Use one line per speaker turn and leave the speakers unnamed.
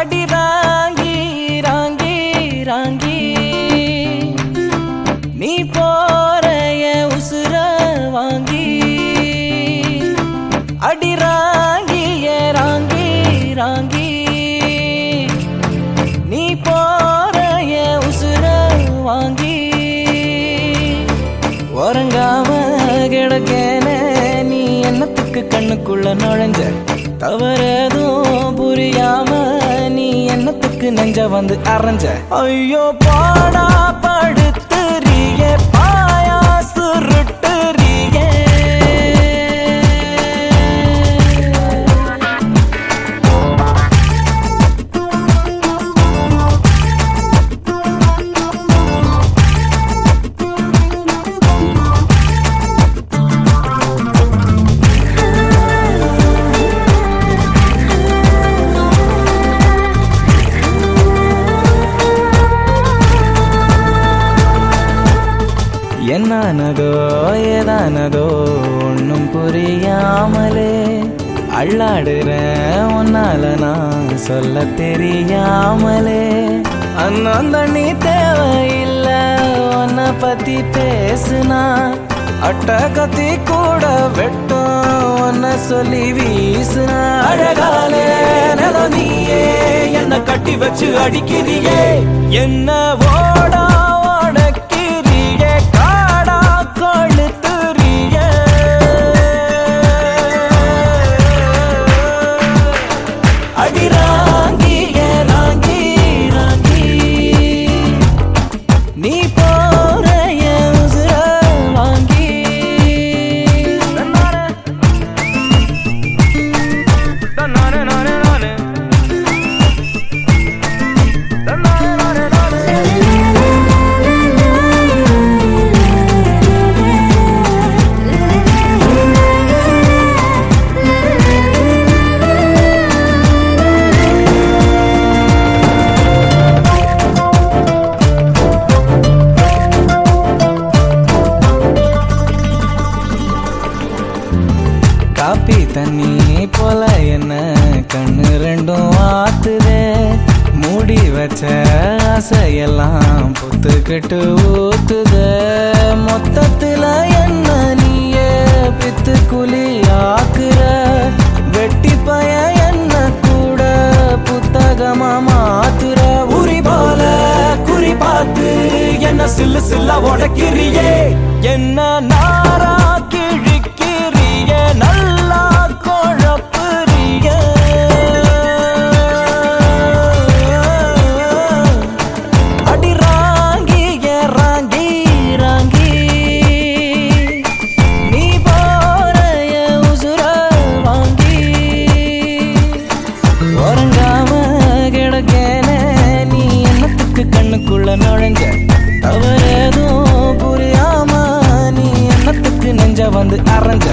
அடி ராங்கி நீ போற என் உசுர வாங்கி உறங்காம கிடக்கேன நீ என்னத்துக்கு கண்ணுக்குள்ள நுழைஞ்ச? தவறதும் புரியாம நீ என்னத்துக்கு நெஞ்ச வந்து அரைஞ்ச? ஐயோ பாடா படுத்துரிய பாயா சுருட்டு. என்னானதோ ஏதானதோ ஒன்றும் புரியாமலே அள்ளாடுற உன்னால நான் சொல்ல தெரியாமலே. அண்ணன் தண்ணி தேவையில்ல உன்னை பத்தி பேசுனா. அட்ட கத்தி கூட வெட்டும் உன்னை சொல்லி வீசுனா. அழகாலே நில நீயே என்ன கட்டி வச்சு அடிக்கிறியே. என்ன ஓடா காப்பி தண்ணி போல என்ன? கண்ணு ரெண்டும் ஆத்துதே. மூடி வச்ச ஆசையெல்லாம் புத்துக்கிட்டு ஊத்துதே. மொத்தத்துல என்ன நீயே? பித்து குழி ஆக்குற. வெட்டி பய என்ன கூட புத்தகமா மாத்துற? உரி போல குறி பார்த்து என்ன சில்லு சில்ல உடைக்கிறியே? என்ன நாராக்கி நல்லா குழப்புறிய. அடி ராங்கி ஏ ராங்கி நீ போற என் உசுர வாங்கி. உறங்காம கிடக்கேனே நீ என்னத்துக்கு கண்ணுக்குள்ள நுழைஞ்ச? தவறேதும் புரியாம நீ என்னத்துக்கு நெஞ்ச வந்து அரைஞ்ச?